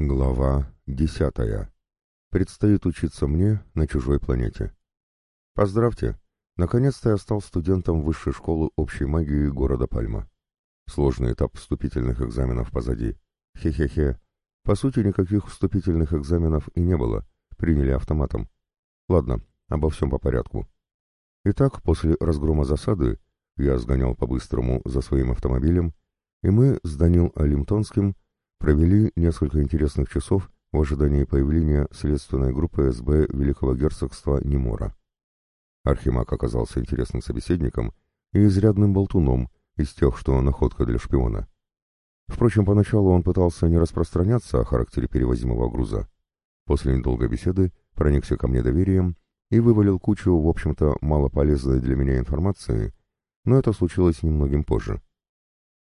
Глава десятая. Предстоит учиться мне на чужой планете. Поздравьте! Наконец-то я стал студентом высшей школы общей магии города Пальма. Сложный этап вступительных экзаменов позади. Хе-хе-хе. По сути, никаких вступительных экзаменов и не было. Приняли автоматом. Ладно, обо всем по порядку. Итак, после разгрома засады я сгонял по-быстрому за своим автомобилем, и мы с Данил Алимтонским провели несколько интересных часов в ожидании появления следственной группы СБ Великого Герцогства Немора. Архимаг оказался интересным собеседником и изрядным болтуном из тех, что находка для шпиона. Впрочем, поначалу он пытался не распространяться о характере перевозимого груза. После недолгой беседы проникся ко мне доверием и вывалил кучу, в общем-то, малополезной для меня информации, но это случилось немногим позже.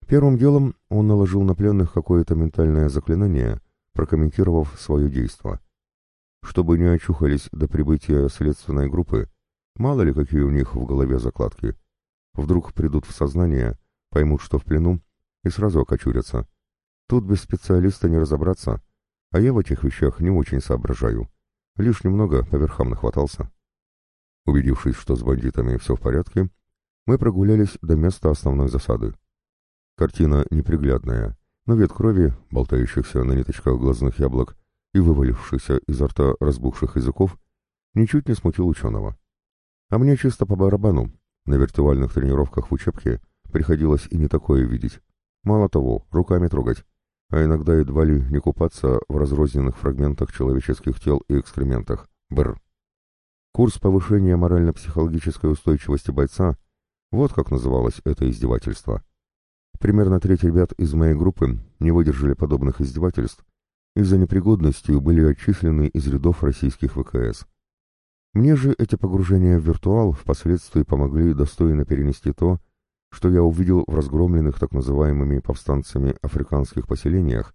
Первым делом он наложил на пленных какое-то ментальное заклинание, прокомментировав свое действо. Чтобы не очухались до прибытия следственной группы, мало ли какие у них в голове закладки. Вдруг придут в сознание, поймут, что в плену, и сразу окочурятся. Тут без специалиста не разобраться, а я в этих вещах не очень соображаю. Лишь немного по верхам нахватался. Убедившись, что с бандитами все в порядке, мы прогулялись до места основной засады. Картина неприглядная, но вид крови, болтающихся на ниточках глазных яблок и вывалившихся изо рта разбухших языков, ничуть не смутил ученого. А мне чисто по барабану, на виртуальных тренировках в учебке приходилось и не такое видеть. Мало того, руками трогать, а иногда едва ли не купаться в разрозненных фрагментах человеческих тел и экскрементах. Бр. Курс повышения морально-психологической устойчивости бойца — вот как называлось это издевательство. Примерно треть ребят из моей группы не выдержали подобных издевательств и за непригодностью были отчислены из рядов российских ВКС. Мне же эти погружения в виртуал впоследствии помогли достойно перенести то, что я увидел в разгромленных так называемыми повстанцами африканских поселениях,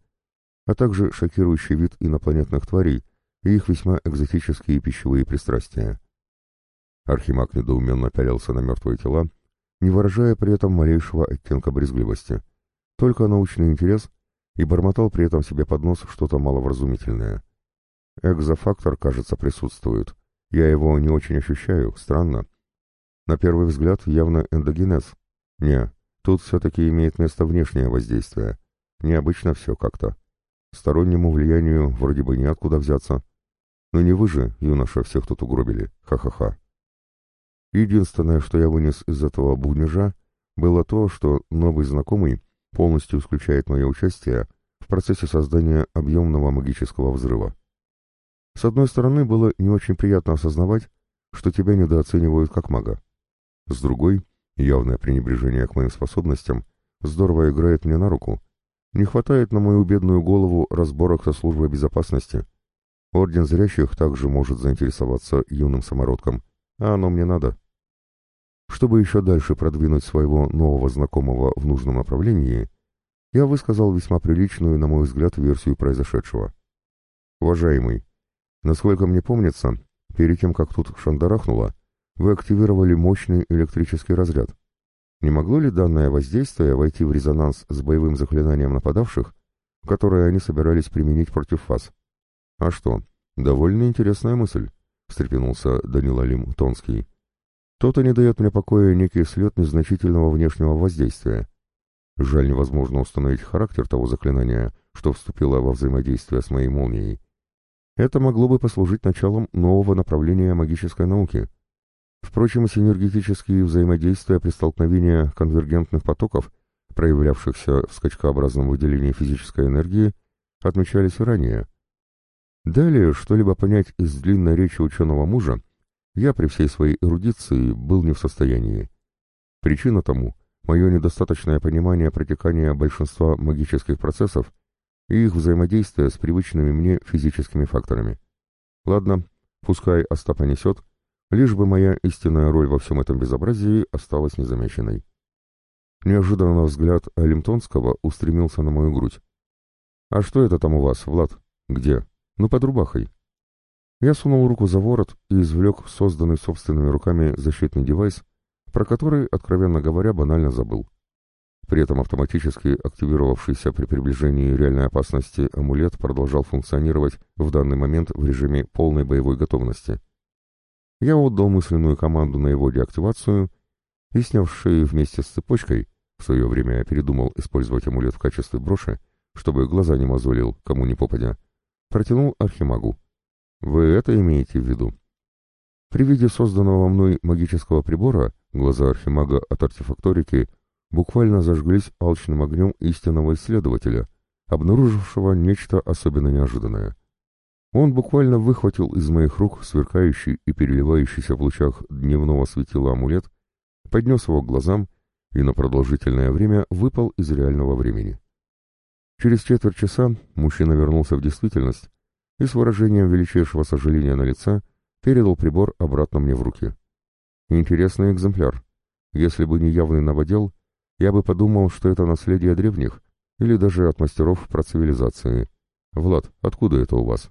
а также шокирующий вид инопланетных тварей и их весьма экзотические пищевые пристрастия. Архимаг недоуменно пялился на мертвые тела, не выражая при этом малейшего оттенка брезгливости, только научный интерес и бормотал при этом себе под нос что-то маловразумительное. Экзофактор, кажется, присутствует. Я его не очень ощущаю, странно. На первый взгляд явно эндогенез. Не, тут все-таки имеет место внешнее воздействие. Необычно все как-то. Стороннему влиянию вроде бы неоткуда взяться. Но не вы же, юноша, всех тут угробили. Ха-ха-ха. Единственное, что я вынес из этого бубнижа, было то, что новый знакомый полностью исключает мое участие в процессе создания объемного магического взрыва. С одной стороны, было не очень приятно осознавать, что тебя недооценивают как мага. С другой, явное пренебрежение к моим способностям здорово играет мне на руку. Не хватает на мою бедную голову разборок со службой безопасности. Орден зрящих также может заинтересоваться юным самородком, а оно мне надо. Чтобы еще дальше продвинуть своего нового знакомого в нужном направлении, я высказал весьма приличную, на мой взгляд, версию произошедшего. «Уважаемый, насколько мне помнится, перед тем, как тут шандарахнуло, вы активировали мощный электрический разряд. Не могло ли данное воздействие войти в резонанс с боевым заклинанием нападавших, которое они собирались применить против вас? А что, довольно интересная мысль. — встрепенулся Данил Алим Тонский. «То-то не дает мне покоя некий след незначительного внешнего воздействия. Жаль, невозможно установить характер того заклинания, что вступило во взаимодействие с моей молнией. Это могло бы послужить началом нового направления магической науки. Впрочем, синергетические взаимодействия при столкновении конвергентных потоков, проявлявшихся в скачкообразном выделении физической энергии, отмечались и ранее — Далее, что-либо понять из длинной речи ученого мужа, я при всей своей эрудиции был не в состоянии. Причина тому — мое недостаточное понимание протекания большинства магических процессов и их взаимодействия с привычными мне физическими факторами. Ладно, пускай Остапа несет, лишь бы моя истинная роль во всем этом безобразии осталась незамеченной. Неожиданно взгляд Алимтонского устремился на мою грудь. «А что это там у вас, Влад? Где?» «Ну, под рубахой». Я сунул руку за ворот и извлек созданный собственными руками защитный девайс, про который, откровенно говоря, банально забыл. При этом автоматически активировавшийся при приближении реальной опасности амулет продолжал функционировать в данный момент в режиме полной боевой готовности. Я отдал мысленную команду на его деактивацию и, сняв шею вместе с цепочкой, в свое время я передумал использовать амулет в качестве броши, чтобы глаза не мозолил, кому не попадя, протянул архимагу. Вы это имеете в виду? При виде созданного мной магического прибора глаза архимага от артефакторики буквально зажглись алчным огнем истинного исследователя, обнаружившего нечто особенно неожиданное. Он буквально выхватил из моих рук сверкающий и переливающийся в лучах дневного светила амулет, поднес его к глазам и на продолжительное время выпал из реального времени. Через четверть часа мужчина вернулся в действительность и с выражением величайшего сожаления на лице передал прибор обратно мне в руки. Интересный экземпляр. Если бы не явный новодел, я бы подумал, что это наследие древних или даже от мастеров процивилизации. Влад, откуда это у вас?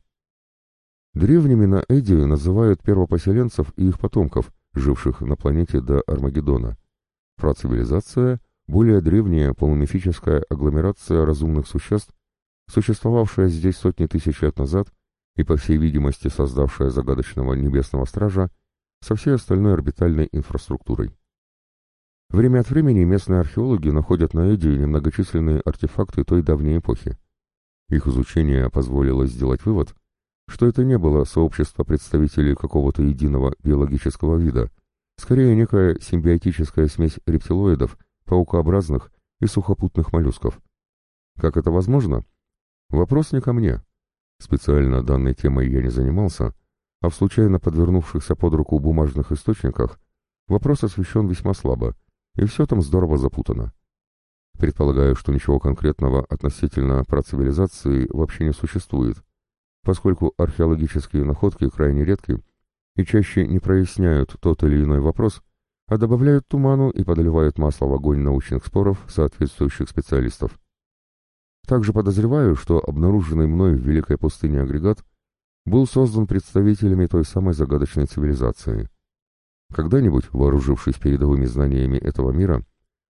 Древними на Эдди называют первопоселенцев и их потомков, живших на планете до Армагеддона. Процивилизация — более древняя полумифическая агломерация разумных существ, существовавшая здесь сотни тысяч лет назад и, по всей видимости, создавшая загадочного небесного стража со всей остальной орбитальной инфраструктурой. Время от времени местные археологи находят на Эдди немногочисленные артефакты той давней эпохи. Их изучение позволило сделать вывод, что это не было сообщество представителей какого-то единого биологического вида, скорее некая симбиотическая смесь рептилоидов, паукообразных и сухопутных моллюсков. Как это возможно? Вопрос не ко мне. Специально данной темой я не занимался, а в случайно подвернувшихся под руку бумажных источниках вопрос освещен весьма слабо, и все там здорово запутано. Предполагаю, что ничего конкретного относительно процивилизации вообще не существует, поскольку археологические находки крайне редки и чаще не проясняют тот или иной вопрос, а добавляют туману и подливают масло в огонь научных споров соответствующих специалистов. Также подозреваю, что обнаруженный мной в Великой пустыне агрегат был создан представителями той самой загадочной цивилизации. Когда-нибудь, вооружившись передовыми знаниями этого мира,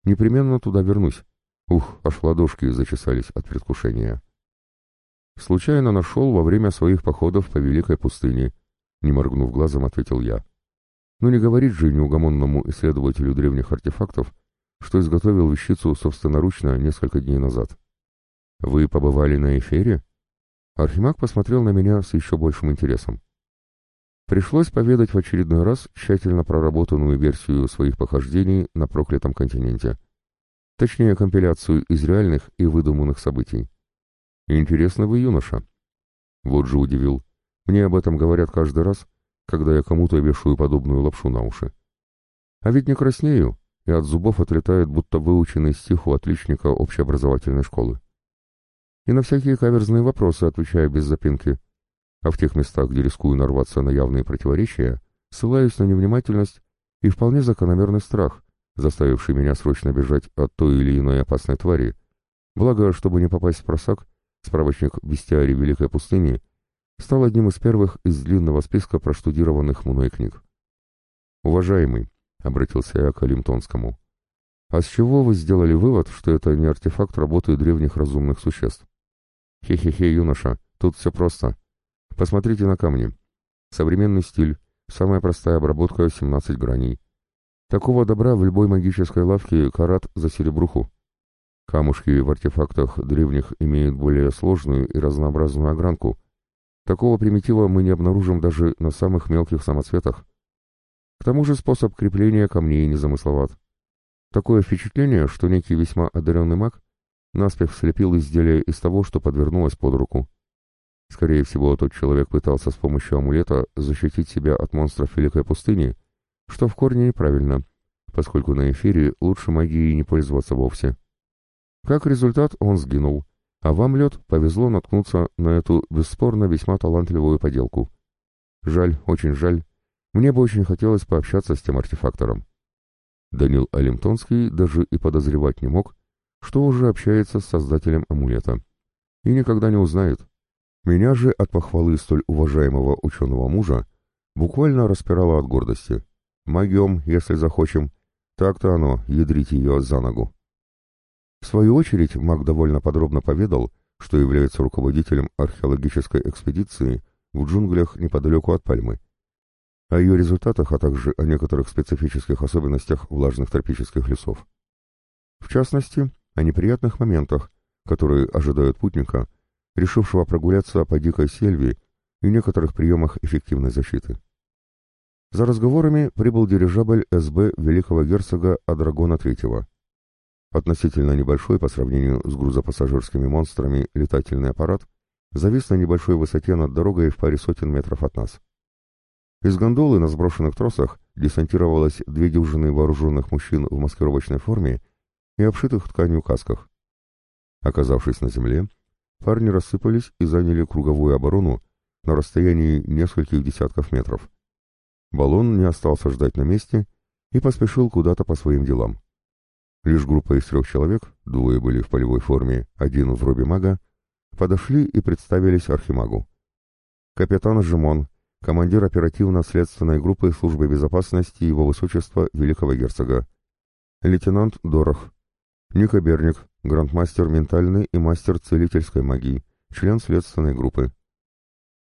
непременно туда вернусь. Ух, аж ладошки зачесались от предвкушения. Случайно нашел во время своих походов по Великой пустыне. Не моргнув глазом, ответил я. Но не говорит же неугомонному исследователю древних артефактов, что изготовил вещицу собственноручно несколько дней назад. «Вы побывали на эфире?» Архимаг посмотрел на меня с еще большим интересом. Пришлось поведать в очередной раз тщательно проработанную версию своих похождений на проклятом континенте. Точнее, компиляцию из реальных и выдуманных событий. Интересно вы, юноша. Вот же удивил. Мне об этом говорят каждый раз, когда я кому-то вешаю подобную лапшу на уши. А ведь не краснею, и от зубов отлетает будто выученный стих у отличника общеобразовательной школы. И на всякие каверзные вопросы отвечаю без запинки. А в тех местах, где рискую нарваться на явные противоречия, ссылаюсь на невнимательность и вполне закономерный страх, заставивший меня срочно бежать от той или иной опасной твари. Благо, чтобы не попасть в просак, Справочник «Бестиарий Великой пустыни» стал одним из первых из длинного списка проштудированных мной книг. «Уважаемый», — обратился я к Алимтонскому, — «а с чего вы сделали вывод, что это не артефакт работы древних разумных существ?» «Хе-хе-хе, юноша, тут все просто. Посмотрите на камни. Современный стиль, самая простая обработка 17 граней. Такого добра в любой магической лавке карат за серебруху. Камушки в артефактах древних имеют более сложную и разнообразную огранку. Такого примитива мы не обнаружим даже на самых мелких самоцветах. К тому же способ крепления камней незамысловат. Такое впечатление, что некий весьма одаренный маг наспех слепил изделие из того, что подвернулось под руку. Скорее всего, тот человек пытался с помощью амулета защитить себя от монстров Великой пустыни, что в корне неправильно, поскольку на эфире лучше магией не пользоваться вовсе. Как результат, он сгинул, а вам, лед, повезло наткнуться на эту бесспорно весьма талантливую поделку. Жаль, очень жаль. Мне бы очень хотелось пообщаться с тем артефактором. Данил Алимтонский даже и подозревать не мог, что уже общается с создателем амулета. И никогда не узнает. Меня же от похвалы столь уважаемого ученого мужа буквально распирало от гордости. Могем, если захочем. Так-то оно, ядрить ее за ногу. В свою очередь маг довольно подробно поведал, что является руководителем археологической экспедиции в джунглях неподалеку от Пальмы, о ее результатах, а также о некоторых специфических особенностях влажных тропических лесов. В частности, о неприятных моментах, которые ожидают путника, решившего прогуляться по дикой сельве и некоторых приемах эффективной защиты. За разговорами прибыл дирижабль СБ великого герцога Адрагона III. Относительно небольшой по сравнению с грузопассажирскими монстрами летательный аппарат завис на небольшой высоте над дорогой в паре сотен метров от нас. Из гондолы на сброшенных тросах десантировалось две дюжины вооруженных мужчин в маскировочной форме и обшитых тканью касках. Оказавшись на земле, парни рассыпались и заняли круговую оборону на расстоянии нескольких десятков метров. Баллон не остался ждать на месте и поспешил куда-то по своим делам. Лишь группа из трех человек, двое были в полевой форме, один в робе мага, подошли и представились архимагу. Капитан Жимон, командир оперативно-следственной группы службы безопасности Его Высочества Великого Герцога. Лейтенант Дорох. Ника Берник, грандмастер ментальной и мастер целительской магии, член следственной группы.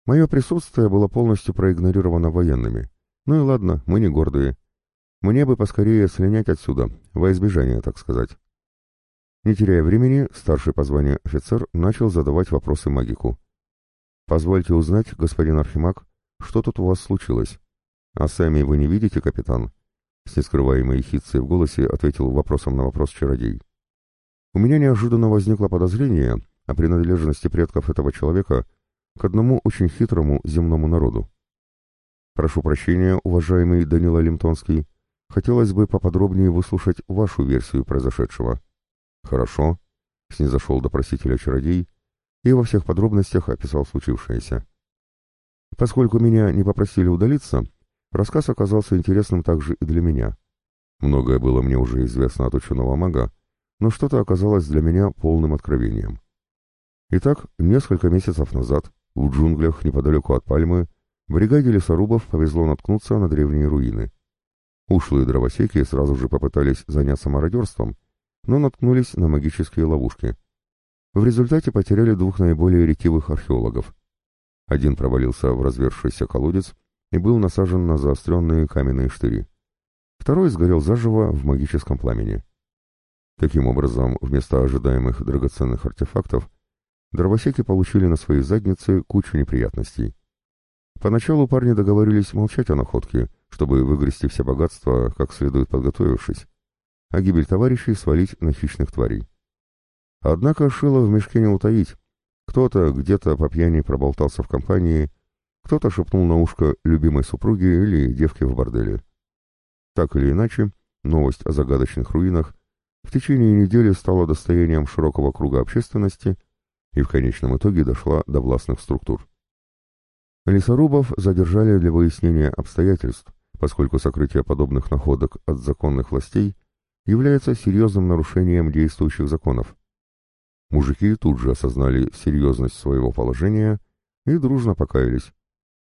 Мое присутствие было полностью проигнорировано военными. Ну и ладно, мы не гордые. Мне бы поскорее слинять отсюда, во избежание, так сказать. Не теряя времени, старший по званию офицер начал задавать вопросы магику. «Позвольте узнать, господин Архимаг, что тут у вас случилось? А сами вы не видите, капитан?» С нескрываемой хитцей в голосе ответил вопросом на вопрос чародей. У меня неожиданно возникло подозрение о принадлежности предков этого человека к одному очень хитрому земному народу. Прошу прощения, уважаемый Данила Лимтонский, хотелось бы поподробнее выслушать вашу версию произошедшего. Хорошо, снизошел до просителя чародей и во всех подробностях описал случившееся. Поскольку меня не попросили удалиться, рассказ оказался интересным также и для меня. Многое было мне уже известно от ученого мага, но что-то оказалось для меня полным откровением. Итак, несколько месяцев назад, в джунглях неподалеку от Пальмы, бригаде лесорубов повезло наткнуться на древние руины. Ушлые дровосеки сразу же попытались заняться мародерством, но наткнулись на магические ловушки. В результате потеряли двух наиболее ретивых археологов. Один провалился в развершийся колодец и был насажен на заостренные каменные штыри. Второй сгорел заживо в магическом пламени. Таким образом, вместо ожидаемых драгоценных артефактов, дровосеки получили на свои задницы кучу неприятностей. Поначалу парни договорились молчать о находке, чтобы выгрести все богатства, как следует подготовившись, а гибель товарищей свалить на хищных тварей. Однако шило в мешке не утаить. Кто-то где-то по пьяни проболтался в компании, кто-то шепнул на ушко любимой супруге или девке в борделе. Так или иначе, новость о загадочных руинах в течение недели стала достоянием широкого круга общественности и в конечном итоге дошла до властных структур. Лесорубов задержали для выяснения обстоятельств, поскольку сокрытие подобных находок от законных властей является серьезным нарушением действующих законов. Мужики тут же осознали серьезность своего положения и дружно покаялись.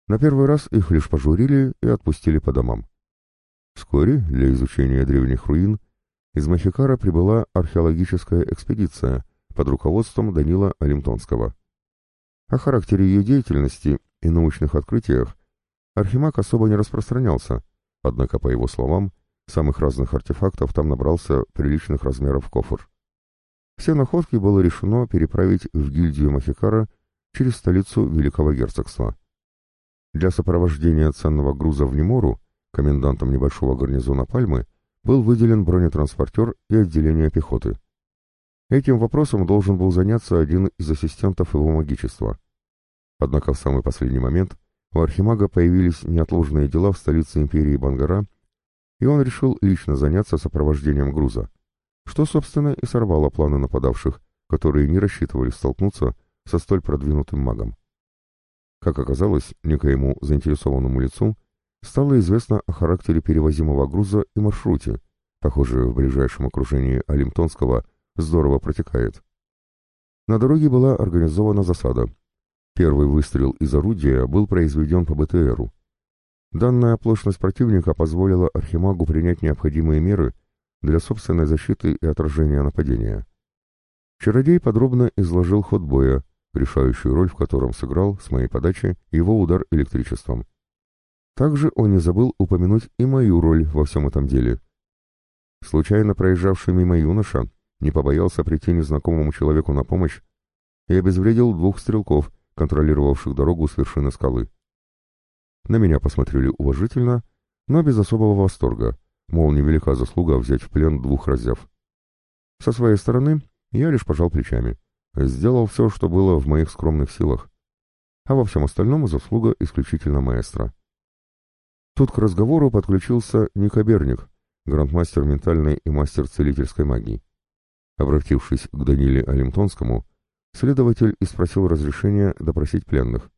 На первый раз их лишь пожурили и отпустили по домам. Вскоре для изучения древних руин из Махикара прибыла археологическая экспедиция под руководством Данила Олимтонского. О характере ее деятельности и научных открытиях Архимаг особо не распространялся, однако, по его словам, самых разных артефактов там набрался приличных размеров кофр. Все находки было решено переправить в гильдию Махикара через столицу Великого Герцогства. Для сопровождения ценного груза в Немору комендантом небольшого гарнизона Пальмы был выделен бронетранспортер и отделение пехоты. Этим вопросом должен был заняться один из ассистентов его магичества. Однако в самый последний момент у Архимага появились неотложные дела в столице империи Бангара, и он решил лично заняться сопровождением груза, что, собственно, и сорвало планы нападавших, которые не рассчитывали столкнуться со столь продвинутым магом. Как оказалось, некоему заинтересованному лицу стало известно о характере перевозимого груза и маршруте, похоже, в ближайшем окружении Алимтонского здорово протекает. На дороге была организована засада. Первый выстрел из орудия был произведен по БТРу. Данная оплошность противника позволила Архимагу принять необходимые меры для собственной защиты и отражения нападения. Чародей подробно изложил ход боя, решающую роль в котором сыграл, с моей подачи, его удар электричеством. Также он не забыл упомянуть и мою роль во всем этом деле. Случайно проезжавший мимо юноша не побоялся прийти незнакомому человеку на помощь и обезвредил двух стрелков, контролировавших дорогу с вершины скалы. На меня посмотрели уважительно, но без особого восторга, мол, невелика заслуга взять в плен двух разяв. Со своей стороны я лишь пожал плечами. Сделал все, что было в моих скромных силах. А во всем остальном заслуга исключительно маэстро. Тут к разговору подключился Никоберник, грандмастер ментальной и мастер целительской магии. Обратившись к Даниле Алимтонскому, следователь и спросил разрешения допросить пленных,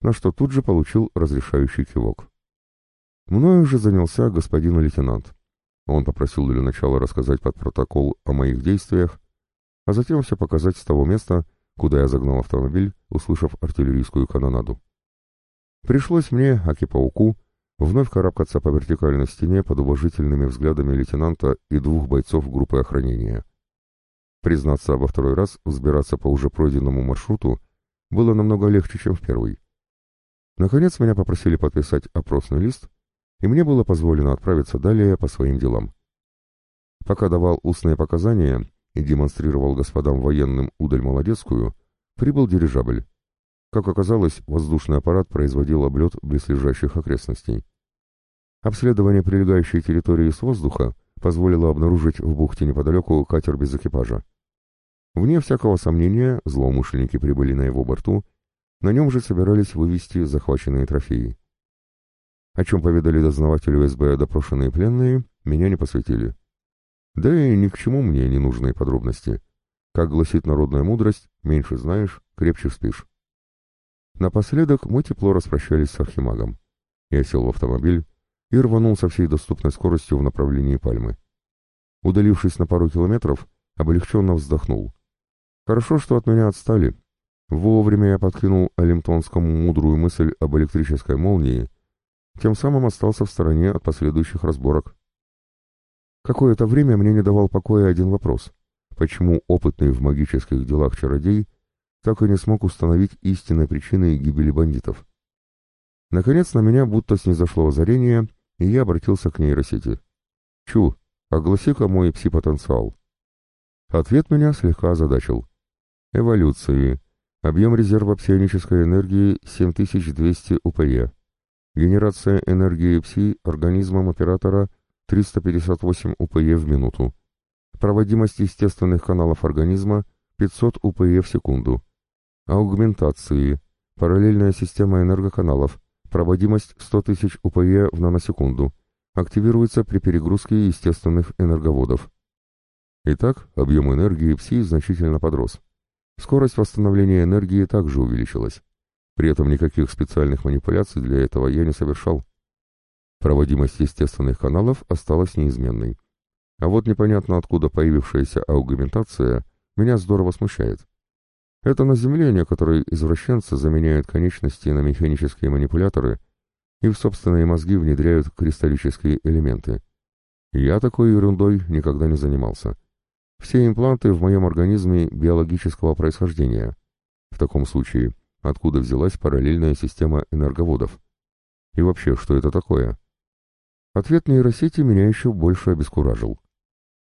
на что тут же получил разрешающий кивок. Мною же занялся господин лейтенант. Он попросил для начала рассказать под протокол о моих действиях, а затем все показать с того места, куда я загнал автомобиль, услышав артиллерийскую канонаду. Пришлось мне, аки-пауку, вновь карабкаться по вертикальной стене под уважительными взглядами лейтенанта и двух бойцов группы охранения. Признаться, во второй раз взбираться по уже пройденному маршруту было намного легче, чем в первый. Наконец меня попросили подписать опросный лист, и мне было позволено отправиться далее по своим делам. Пока давал устные показания и демонстрировал господам военным удаль молодецкую, прибыл дирижабль. Как оказалось, воздушный аппарат производил облет близлежащих окрестностей. Обследование прилегающей территории с воздуха позволило обнаружить в бухте неподалеку катер без экипажа. Вне всякого сомнения, злоумышленники прибыли на его борту, на нем же собирались вывести захваченные трофеи. О чем поведали дознавателю СБ допрошенные пленные, меня не посвятили. Да и ни к чему мне не нужные подробности. Как гласит народная мудрость, меньше знаешь, крепче спишь. Напоследок мы тепло распрощались с архимагом. Я сел в автомобиль и рванул со всей доступной скоростью в направлении Пальмы. Удалившись на пару километров, облегченно вздохнул. Хорошо, что от меня отстали. Вовремя я подкинул Алимтонскому мудрую мысль об электрической молнии, тем самым остался в стороне от последующих разборок. Какое-то время мне не давал покоя один вопрос. Почему опытный в магических делах чародей так и не смог установить истинной причины гибели бандитов? Наконец на меня будто снизошло озарение, и я обратился к нейросети. «Чу, огласи-ка мой пси-потенциал». Ответ меня слегка озадачил. Эволюции. Объем резерва псионической энергии 7200 УПЕ. Генерация энергии ПСИ организмом оператора 358 УПЕ в минуту. Проводимость естественных каналов организма 500 УПЕ в секунду. Аугментации. Параллельная система энергоканалов. Проводимость 100 тысяч УПЕ в наносекунду. Активируется при перегрузке естественных энерговодов. Итак, объем энергии ПСИ значительно подрос. Скорость восстановления энергии также увеличилась. При этом никаких специальных манипуляций для этого я не совершал. Проводимость естественных каналов осталась неизменной. А вот непонятно откуда появившаяся аугментация меня здорово смущает. Это на Земле некоторые извращенцы заменяют конечности на механические манипуляторы и в собственные мозги внедряют кристаллические элементы. Я такой ерундой никогда не занимался. Все импланты в моем организме биологического происхождения. В таком случае откуда взялась параллельная система энерговодов. И вообще, что это такое? Ответ нейросети меня еще больше обескуражил.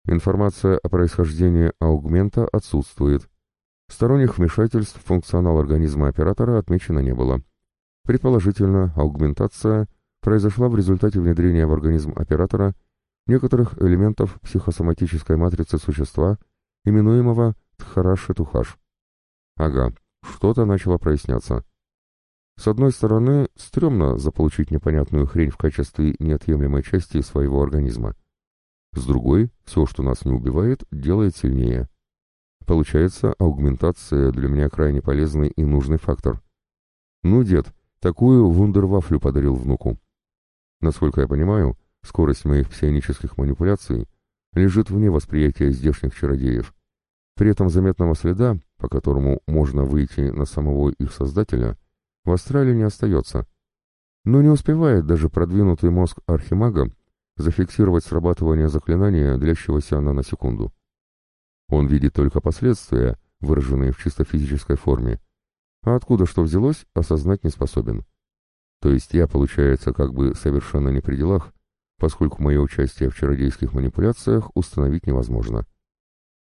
Информация о происхождении аугмента отсутствует. Сторонних вмешательств в функционал организма оператора отмечено не было. Предположительно, аугментация произошла в результате внедрения в организм оператора некоторых элементов психосоматической матрицы существа, именуемого Тхараши-Тухаш. Ага, что-то начало проясняться. С одной стороны, стрёмно заполучить непонятную хрень в качестве неотъемлемой части своего организма. С другой, все, что нас не убивает, делает сильнее. Получается, аугментация для меня крайне полезный и нужный фактор. Ну, дед, такую вундервафлю подарил внуку. Насколько я понимаю, скорость моих псионических манипуляций лежит вне восприятия здешних чародеев. При этом заметного следа, по которому можно выйти на самого их создателя, в астрале не остается. Но не успевает даже продвинутый мозг архимага зафиксировать срабатывание заклинания, длящегося на секунду. Он видит только последствия, выраженные в чисто физической форме, а откуда что взялось, осознать не способен. То есть я, получается, как бы совершенно не при делах, поскольку мое участие в чародейских манипуляциях установить невозможно.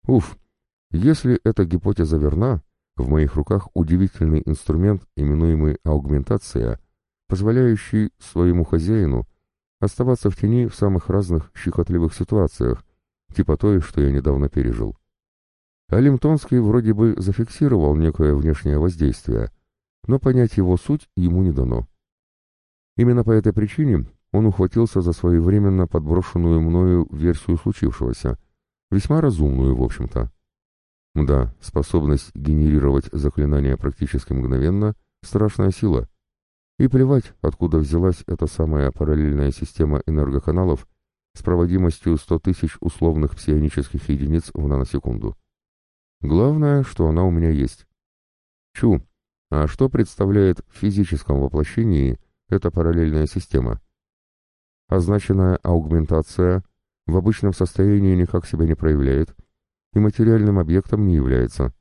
Уф, если эта гипотеза верна, в моих руках удивительный инструмент, именуемый аугментация, позволяющий своему хозяину оставаться в тени в самых разных щекотливых ситуациях, типа той, что я недавно пережил. Алимтонский вроде бы зафиксировал некое внешнее воздействие, но понять его суть ему не дано. Именно по этой причине он ухватился за своевременно подброшенную мною версию случившегося, весьма разумную, в общем-то. Да, способность генерировать заклинания практически мгновенно — страшная сила. И плевать, откуда взялась эта самая параллельная система энергоканалов с проводимостью 100 тысяч условных псионических единиц в наносекунду. Главное, что она у меня есть. Чу, а что представляет в физическом воплощении эта параллельная система? Означенная аугментация в обычном состоянии никак себя не проявляет — и материальным объектом не является.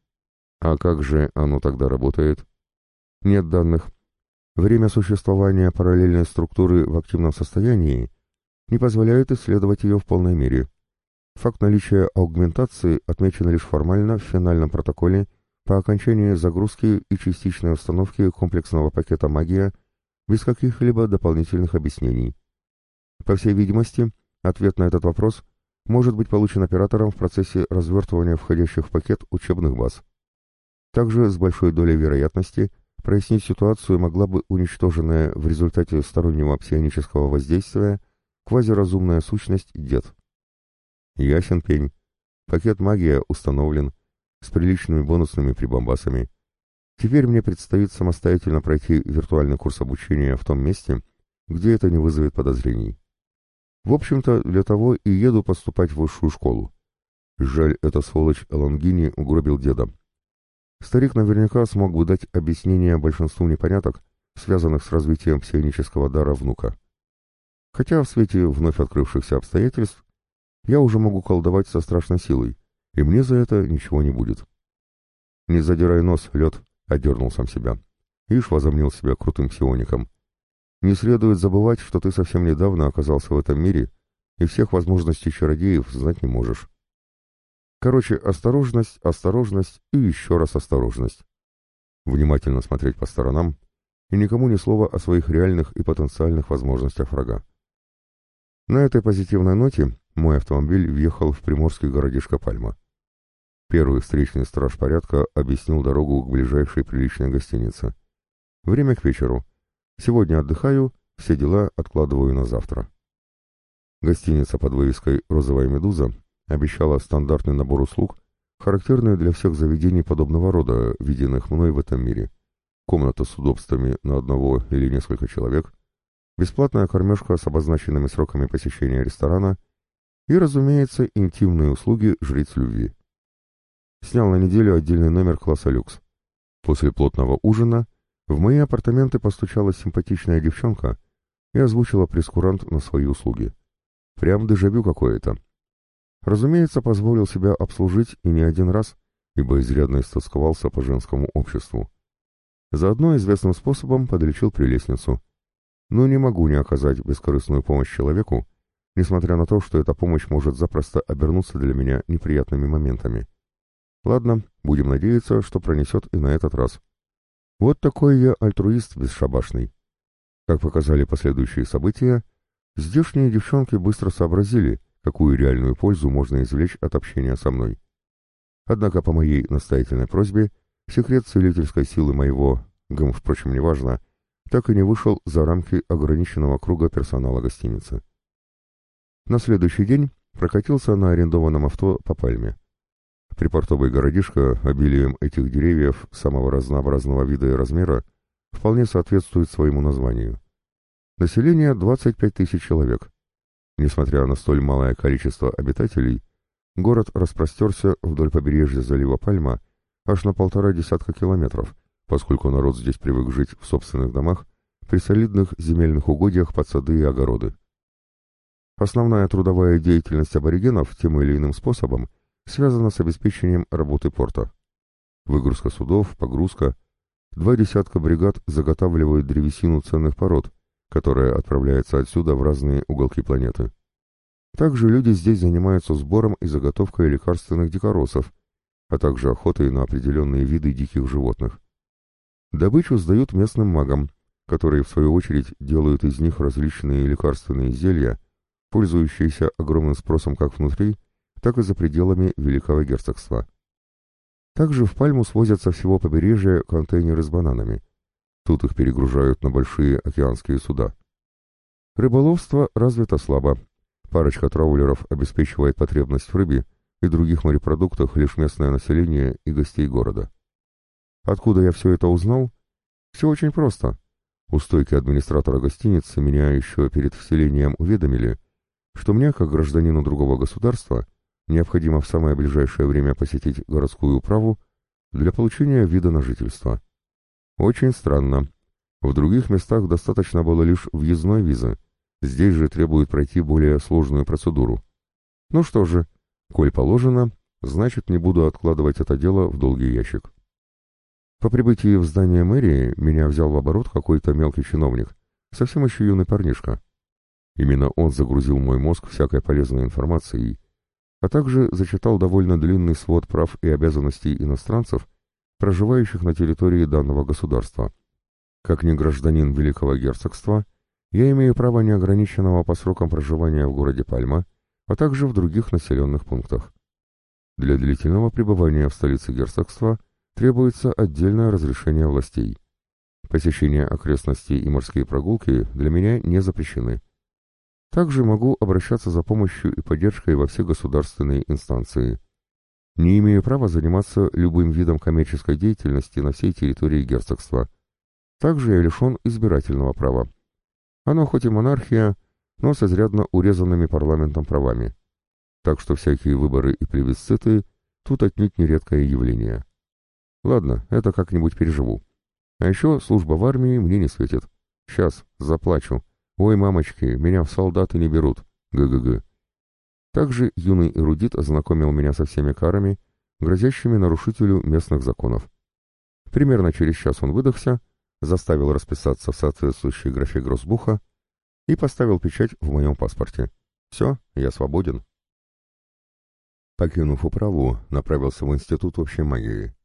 А как же оно тогда работает? Нет данных. Время существования параллельной структуры в активном состоянии не позволяет исследовать ее в полной мере. Факт наличия аугментации отмечен лишь формально в финальном протоколе по окончании загрузки и частичной установки комплексного пакета «Магия» без каких-либо дополнительных объяснений. По всей видимости, ответ на этот вопрос может быть получен оператором в процессе развертывания входящих в пакет учебных баз. Также с большой долей вероятности прояснить ситуацию могла бы уничтоженная в результате стороннего псионического воздействия квазиразумная сущность дед. Ясен пень. Пакет магия установлен с приличными бонусными прибамбасами. Теперь мне предстоит самостоятельно пройти виртуальный курс обучения в том месте, где это не вызовет подозрений. В общем-то, для того и еду поступать в высшую школу. Жаль, эта сволочь Лангини угробил деда. Старик наверняка смог бы дать объяснение большинству непоняток, связанных с развитием псионического дара внука. Хотя в свете вновь открывшихся обстоятельств я уже могу колдовать со страшной силой, и мне за это ничего не будет. «Не задирай нос, лед», — одернул сам себя. Ишь возомнил себя крутым псиоником. Не следует забывать, что ты совсем недавно оказался в этом мире и всех возможностей чародеев знать не можешь. Короче, осторожность, осторожность и еще раз осторожность. Внимательно смотреть по сторонам и никому ни слова о своих реальных и потенциальных возможностях врага. На этой позитивной ноте мой автомобиль въехал в приморский городишко Пальма. Первый встречный страж порядка объяснил дорогу к ближайшей приличной гостинице. Время к вечеру, Сегодня отдыхаю, все дела откладываю на завтра. Гостиница под вывеской «Розовая медуза» обещала стандартный набор услуг, характерный для всех заведений подобного рода, виденных мной в этом мире. Комната с удобствами на одного или несколько человек, бесплатная кормежка с обозначенными сроками посещения ресторана и, разумеется, интимные услуги жриц любви. Снял на неделю отдельный номер класса люкс. После плотного ужина – в мои апартаменты постучала симпатичная девчонка и озвучила прескурант на свои услуги. Прям дежавю какое-то. Разумеется, позволил себя обслужить и не один раз, ибо изрядно истосковался по женскому обществу. Заодно известным способом подлечил прелестницу. Но не могу не оказать бескорыстную помощь человеку, несмотря на то, что эта помощь может запросто обернуться для меня неприятными моментами. Ладно, будем надеяться, что пронесет и на этот раз. Вот такой я альтруист бесшабашный. Как показали последующие события, здешние девчонки быстро сообразили, какую реальную пользу можно извлечь от общения со мной. Однако по моей настоятельной просьбе секрет целительской силы моего, гм, впрочем, неважно, так и не вышел за рамки ограниченного круга персонала гостиницы. На следующий день прокатился на арендованном авто по Пальме. Припортовый городишко обилием этих деревьев самого разнообразного вида и размера вполне соответствует своему названию. Население 25 тысяч человек. Несмотря на столь малое количество обитателей, город распростерся вдоль побережья залива Пальма аж на полтора десятка километров, поскольку народ здесь привык жить в собственных домах при солидных земельных угодьях под сады и огороды. Основная трудовая деятельность аборигенов тем или иным способом связана с обеспечением работы порта. Выгрузка судов, погрузка. Два десятка бригад заготавливают древесину ценных пород, которая отправляется отсюда в разные уголки планеты. Также люди здесь занимаются сбором и заготовкой лекарственных дикоросов, а также охотой на определенные виды диких животных. Добычу сдают местным магам, которые, в свою очередь, делают из них различные лекарственные зелья, пользующиеся огромным спросом как внутри, так и за пределами Великого Герцогства. Также в Пальму свозят со всего побережья контейнеры с бананами. Тут их перегружают на большие океанские суда. Рыболовство развито слабо. Парочка траулеров обеспечивает потребность в рыбе и других морепродуктах лишь местное население и гостей города. Откуда я все это узнал? Все очень просто. У стойки администратора гостиницы меня еще перед вселением уведомили, что мне, как гражданину другого государства, необходимо в самое ближайшее время посетить городскую управу для получения вида на жительство. Очень странно. В других местах достаточно было лишь въездной визы, здесь же требует пройти более сложную процедуру. Ну что же, коль положено, значит не буду откладывать это дело в долгий ящик. По прибытии в здание мэрии меня взял в оборот какой-то мелкий чиновник, совсем еще юный парнишка. Именно он загрузил мой мозг всякой полезной информацией, а также зачитал довольно длинный свод прав и обязанностей иностранцев, проживающих на территории данного государства. Как не гражданин Великого Герцогства, я имею право неограниченного по срокам проживания в городе Пальма, а также в других населенных пунктах. Для длительного пребывания в столице герцогства – требуется отдельное разрешение властей. Посещение окрестностей и морские прогулки для меня не запрещены. Также могу обращаться за помощью и поддержкой во все государственные инстанции. Не имею права заниматься любым видом коммерческой деятельности на всей территории герцогства. Также я лишен избирательного права. Оно хоть и монархия, но с изрядно урезанными парламентом правами. Так что всякие выборы и плебисциты тут отнюдь не редкое явление. Ладно, это как-нибудь переживу. А еще служба в армии мне не светит. Сейчас, заплачу. Ой, мамочки, меня в солдаты не берут. ГГГ. Также юный эрудит ознакомил меня со всеми карами, грозящими нарушителю местных законов. Примерно через час он выдохся, заставил расписаться в соответствующей графе Гроссбуха и поставил печать в моем паспорте. Все, я свободен. Покинув управу, направился в Институт общей магии.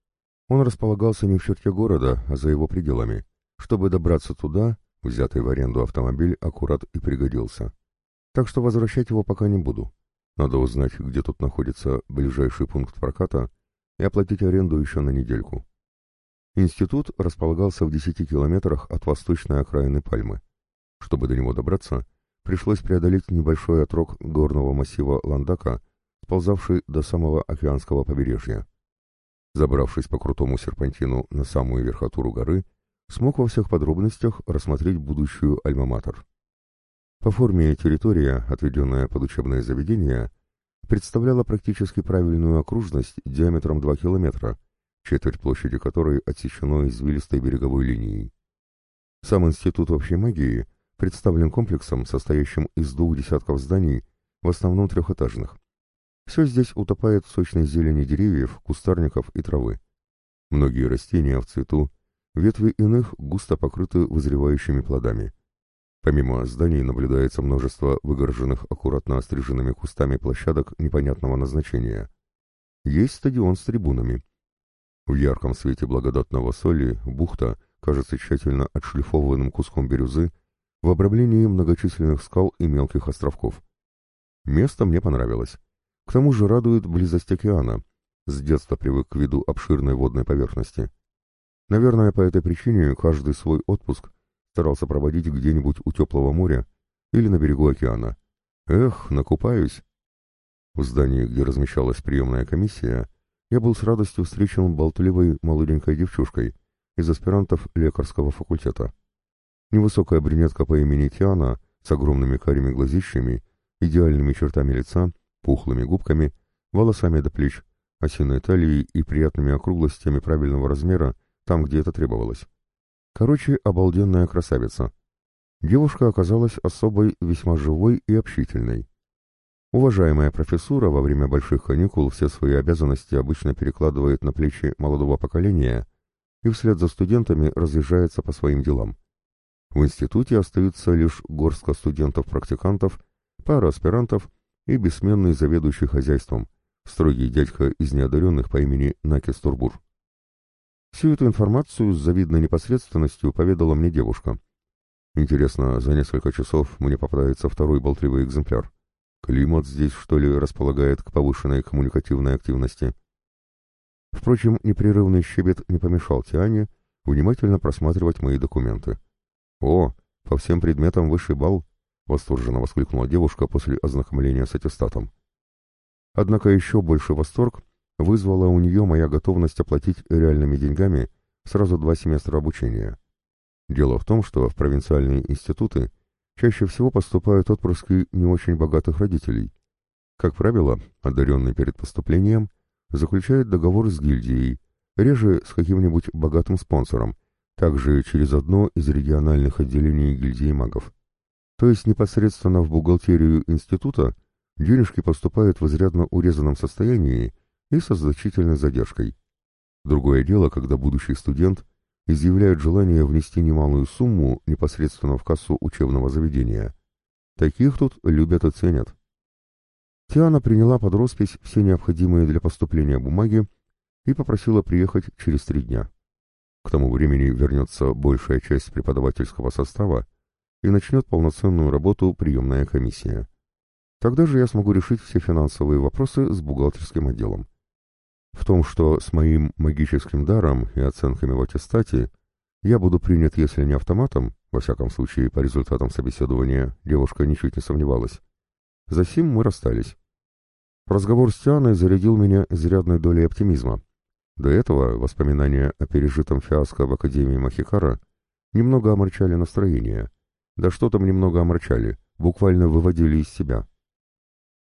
Он располагался не в черте города, а за его пределами. Чтобы добраться туда, взятый в аренду автомобиль аккурат и пригодился. Так что возвращать его пока не буду. Надо узнать, где тут находится ближайший пункт проката и оплатить аренду еще на недельку. Институт располагался в 10 километрах от восточной окраины Пальмы. Чтобы до него добраться, пришлось преодолеть небольшой отрог горного массива Ландака, сползавший до самого океанского побережья. Забравшись по крутому серпантину на самую верхотуру горы, смог во всех подробностях рассмотреть будущую альма-матер. По форме территория, отведенная под учебное заведение, представляла практически правильную окружность диаметром 2 километра, четверть площади которой отсечено извилистой береговой линией. Сам Институт общей магии представлен комплексом, состоящим из двух десятков зданий, в основном трехэтажных. Все здесь утопает в сочной зелени деревьев, кустарников и травы. Многие растения в цвету, ветви иных густо покрыты вызревающими плодами. Помимо зданий наблюдается множество выгороженных аккуратно остриженными кустами площадок непонятного назначения. Есть стадион с трибунами. В ярком свете благодатного соли бухта кажется тщательно отшлифованным куском бирюзы в обрамлении многочисленных скал и мелких островков. Место мне понравилось. К тому же радует близость океана. С детства привык к виду обширной водной поверхности. Наверное, по этой причине каждый свой отпуск старался проводить где-нибудь у теплого моря или на берегу океана. Эх, накупаюсь. В здании, где размещалась приемная комиссия, я был с радостью встречен болтливой молоденькой девчушкой из аспирантов лекарского факультета. Невысокая брюнетка по имени Тиана с огромными карими глазищами, идеальными чертами лица пухлыми губками, волосами до плеч, осиной талией и приятными округлостями правильного размера там, где это требовалось. Короче, обалденная красавица. Девушка оказалась особой, весьма живой и общительной. Уважаемая профессура во время больших каникул все свои обязанности обычно перекладывает на плечи молодого поколения и вслед за студентами разъезжается по своим делам. В институте остаются лишь горстка студентов-практикантов, пара аспирантов и бессменный заведующий хозяйством, строгий дядька из неодаренных по имени Накис Турбур. Всю эту информацию с завидной непосредственностью поведала мне девушка. Интересно, за несколько часов мне попадается второй болтливый экземпляр. Климат здесь, что ли, располагает к повышенной коммуникативной активности. Впрочем, непрерывный щебет не помешал Тиане внимательно просматривать мои документы. «О, по всем предметам высший балл!» — восторженно воскликнула девушка после ознакомления с аттестатом. Однако еще больше восторг вызвала у нее моя готовность оплатить реальными деньгами сразу два семестра обучения. Дело в том, что в провинциальные институты чаще всего поступают отпрыски не очень богатых родителей. Как правило, одаренный перед поступлением заключает договор с гильдией, реже с каким-нибудь богатым спонсором, также через одно из региональных отделений гильдии магов. То есть непосредственно в бухгалтерию института денежки поступают в изрядно урезанном состоянии и со значительной задержкой. Другое дело, когда будущий студент изъявляет желание внести немалую сумму непосредственно в кассу учебного заведения. Таких тут любят и ценят. Тиана приняла под роспись все необходимые для поступления бумаги и попросила приехать через три дня. К тому времени вернется большая часть преподавательского состава и начнет полноценную работу приемная комиссия. Тогда же я смогу решить все финансовые вопросы с бухгалтерским отделом. В том, что с моим магическим даром и оценками в аттестате я буду принят, если не автоматом, во всяком случае, по результатам собеседования девушка ничуть не сомневалась. Засим мы расстались. Разговор с Тианой зарядил меня изрядной долей оптимизма. До этого воспоминания о пережитом фиаско в Академии Махикара немного омрачали настроение. Да что там немного омрачали, буквально выводили из себя.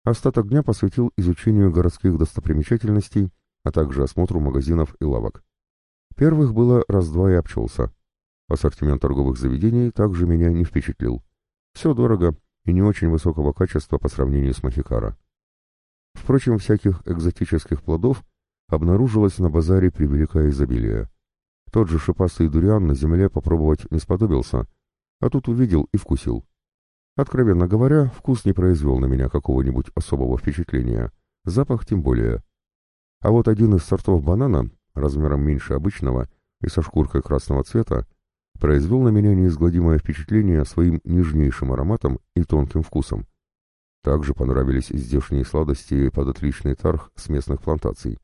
Остаток дня посвятил изучению городских достопримечательностей, а также осмотру магазинов и лавок. Первых было раз-два и обчелся. Ассортимент торговых заведений также меня не впечатлил. Все дорого и не очень высокого качества по сравнению с Махикара. Впрочем, всяких экзотических плодов обнаружилось на базаре превеликое изобилие. Тот же шипастый дуриан на земле попробовать не сподобился, а тут увидел и вкусил. Откровенно говоря, вкус не произвел на меня какого-нибудь особого впечатления, запах тем более. А вот один из сортов банана, размером меньше обычного и со шкуркой красного цвета, произвел на меня неизгладимое впечатление своим нежнейшим ароматом и тонким вкусом. Также понравились здешние сладости под отличный тарх с местных плантаций.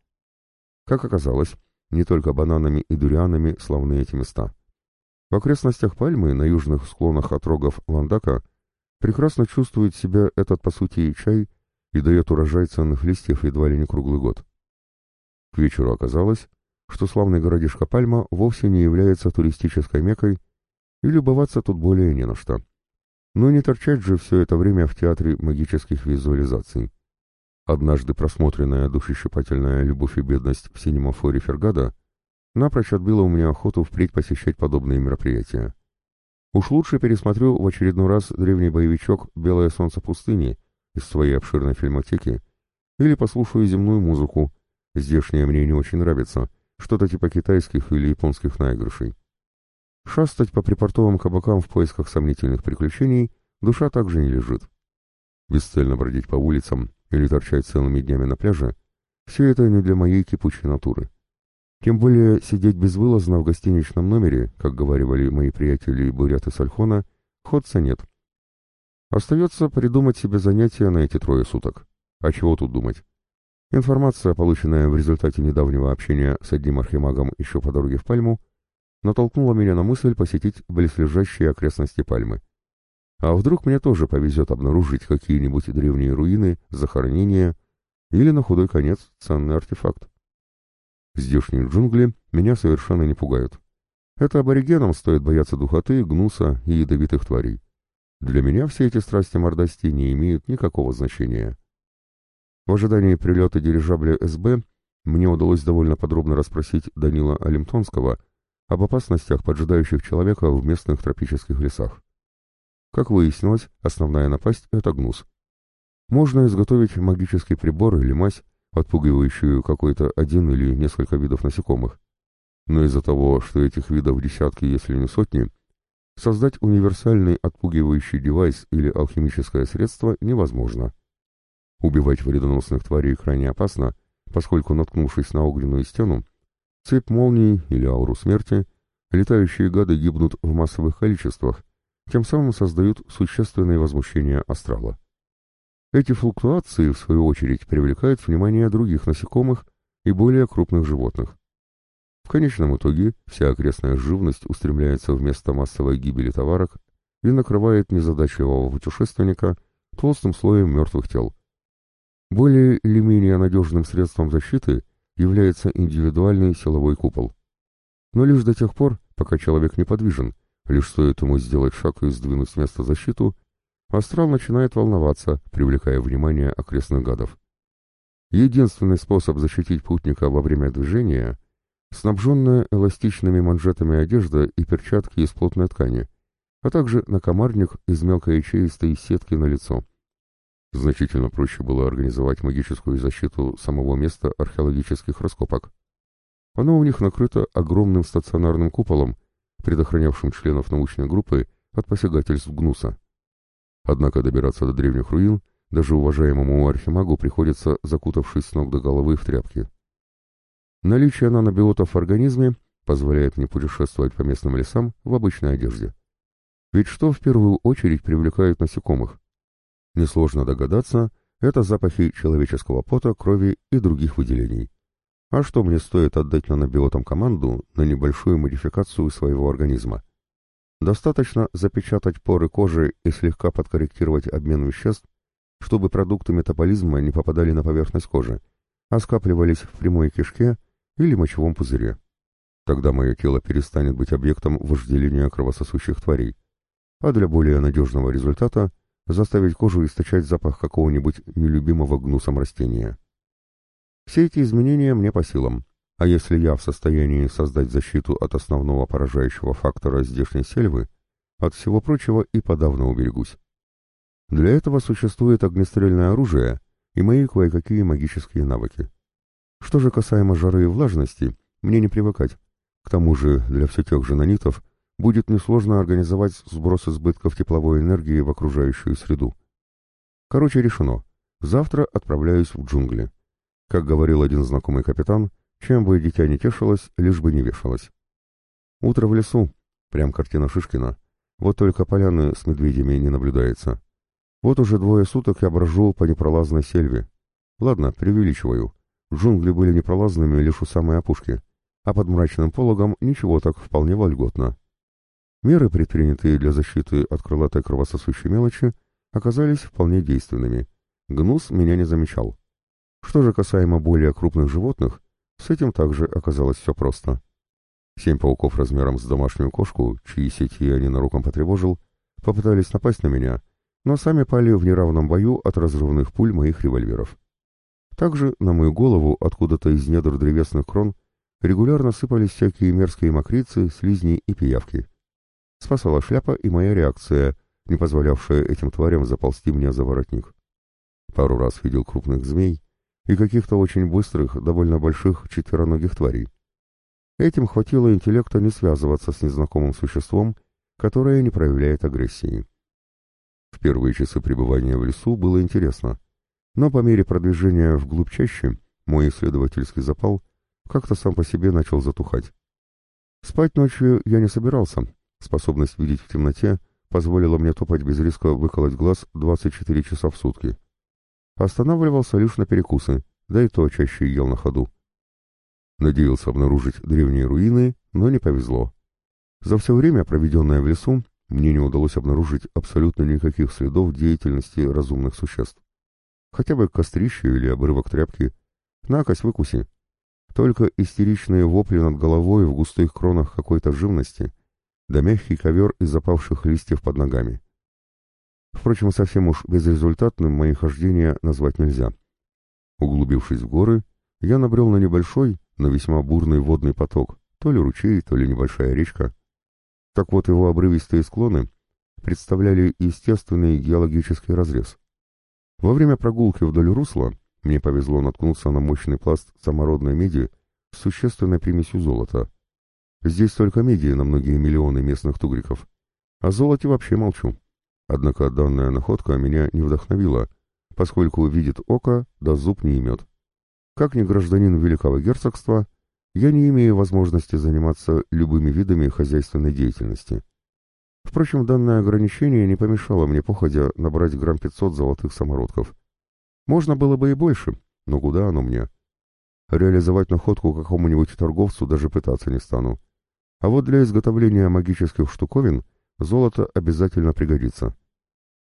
Как оказалось, не только бананами и дурианами славны эти места. В окрестностях Пальмы, на южных склонах отрогов Ландака, прекрасно чувствует себя этот, по сути, чай и дает урожай ценных листьев едва ли не круглый год. К вечеру оказалось, что славный городишко Пальма вовсе не является туристической мекой, и любоваться тут более не на что. Но не торчать же все это время в театре магических визуализаций. Однажды просмотренная душещипательная «Любовь и бедность» в синемафоре Фергада напрочь отбила у меня охоту впредь посещать подобные мероприятия. Уж лучше пересмотрю в очередной раз древний боевичок «Белое солнце пустыни» из своей обширной фильмотеки или послушаю земную музыку, здешняя мне не очень нравится, что-то типа китайских или японских наигрышей. Шастать по припортовым кабакам в поисках сомнительных приключений душа также не лежит. Бесцельно бродить по улицам или торчать целыми днями на пляже, все это не для моей кипучей натуры. Тем более сидеть безвылазно в гостиничном номере, как говорили мои приятели буряты Сальхона, ходца нет. Остается придумать себе занятия на эти трое суток. А чего тут думать? Информация, полученная в результате недавнего общения с одним архимагом еще по дороге в Пальму, натолкнула меня на мысль посетить близлежащие окрестности Пальмы. А вдруг мне тоже повезет обнаружить какие-нибудь древние руины, захоронения или, на худой конец, ценный артефакт? Здешние джунгли меня совершенно не пугают. Это аборигенам стоит бояться духоты, гнуса и ядовитых тварей. Для меня все эти страсти мордости не имеют никакого значения. В ожидании прилета дирижабля СБ мне удалось довольно подробно расспросить Данила Алимтонского об опасностях, поджидающих человека в местных тропических лесах. Как выяснилось, основная напасть — это гнус. можно изготовить магический прибор или мазь, отпугивающую какой-то один или несколько видов насекомых. Но из-за того, что этих видов десятки, если не сотни, создать универсальный отпугивающий девайс или алхимическое средство невозможно. Убивать вредоносных тварей крайне опасно, поскольку, наткнувшись на огненную стену, цепь молний или ауру смерти, летающие гады гибнут в массовых количествах, тем самым создают существенные возмущения астрала. Эти флуктуации, в свою очередь, привлекают внимание других насекомых и более крупных животных. В конечном итоге вся окрестная живность устремляется вместо массовой гибели товарок и накрывает незадачливого путешественника толстым слоем мертвых тел. Более или менее надежным средством защиты является индивидуальный силовой купол. Но лишь до тех пор, пока человек неподвижен, лишь стоит ему сделать шаг и сдвинуть с места защиту, астрал начинает волноваться, привлекая внимание окрестных гадов. Единственный способ защитить путника во время движения — снабженная эластичными манжетами одежда и перчатки из плотной ткани, а также накомарник из мелкоячеистой сетки на лицо. Значительно проще было организовать магическую защиту самого места археологических раскопок. Оно у них накрыто огромным стационарным куполом, предохранявшим членов научной группы от посягательств Гнуса. Однако добираться до древних руин даже уважаемому архимагу приходится, закутавшись с ног до головы в тряпки. Наличие нанобиотов в организме позволяет мне путешествовать по местным лесам в обычной одежде. Ведь что в первую очередь привлекает насекомых? Несложно догадаться, это запахи человеческого пота, крови и других выделений. А что мне стоит отдать нанобиотам команду на небольшую модификацию своего организма? Достаточно запечатать поры кожи и слегка подкорректировать обмен веществ, чтобы продукты метаболизма не попадали на поверхность кожи, а скапливались в прямой кишке или мочевом пузыре. Тогда мое тело перестанет быть объектом вожделения кровососущих тварей, а для более надежного результата заставить кожу источать запах какого-нибудь нелюбимого гнусом растения. Все эти изменения мне по силам, а если я в состоянии создать защиту от основного поражающего фактора здешней сельвы, от всего прочего и подавно уберегусь. Для этого существует огнестрельное оружие и мои кое-какие магические навыки. Что же касаемо жары и влажности, мне не привыкать. К тому же для все тех же нанитов будет несложно организовать сброс избытков тепловой энергии в окружающую среду. Короче, решено. Завтра отправляюсь в джунгли. Как говорил один знакомый капитан, чем бы дитя не тешилось, лишь бы не вешалось. Утро в лесу, прям картина Шишкина. Вот только поляны с медведями не наблюдается. Вот уже двое суток я брожу по непролазной сельве. Ладно, преувеличиваю. Джунгли были непролазными лишь у самой опушки, а под мрачным пологом ничего так вполне вольготно. Меры, предпринятые для защиты от крылатой кровососущей мелочи, оказались вполне действенными. Гнус меня не замечал. Что же касаемо более крупных животных, с этим также оказалось все просто. Семь пауков размером с домашнюю кошку, чьи сети я ненаруком потревожил, попытались напасть на меня, но сами пали в неравном бою от разрывных пуль моих револьверов. Также на мою голову откуда-то из недр древесных крон регулярно сыпались всякие мерзкие мокрицы, слизни и пиявки. Спасала шляпа и моя реакция, не позволявшая этим тварям заползти мне за воротник. Пару раз видел крупных змей и каких-то очень быстрых, довольно больших четвероногих тварей. Этим хватило интеллекта не связываться с незнакомым существом, которое не проявляет агрессии. В первые часы пребывания в лесу было интересно, но по мере продвижения вглубь чаще мой исследовательский запал как-то сам по себе начал затухать. Спать ночью я не собирался, Способность видеть в темноте позволила мне топать без риска выколоть глаз 24 часа в сутки. Останавливался лишь на перекусы, да и то чаще ел на ходу. Надеялся обнаружить древние руины, но не повезло. За все время, проведенное в лесу, мне не удалось обнаружить абсолютно никаких следов деятельности разумных существ. Хотя бы кострище или обрывок тряпки. Накось выкуси. Только истеричные вопли над головой в густых кронах какой-то живности да мягкий ковер из запавших листьев под ногами. Впрочем, совсем уж безрезультатным мои хождения назвать нельзя. Углубившись в горы, я набрел на небольшой, но весьма бурный водный поток, то ли ручей, то ли небольшая речка. Так вот, его обрывистые склоны представляли естественный геологический разрез. Во время прогулки вдоль русла мне повезло наткнуться на мощный пласт самородной меди с существенной примесью золота. Здесь только меди на многие миллионы местных тугриков. О золоте вообще молчу. Однако данная находка меня не вдохновила, поскольку видит око, да зуб не имет. Как ни гражданин Великого Герцогства, я не имею возможности заниматься любыми видами хозяйственной деятельности. Впрочем, данное ограничение не помешало мне походя набрать грамм 500 золотых самородков. Можно было бы и больше, но куда оно мне? Реализовать находку какому-нибудь торговцу даже пытаться не стану. А вот для изготовления магических штуковин золото обязательно пригодится.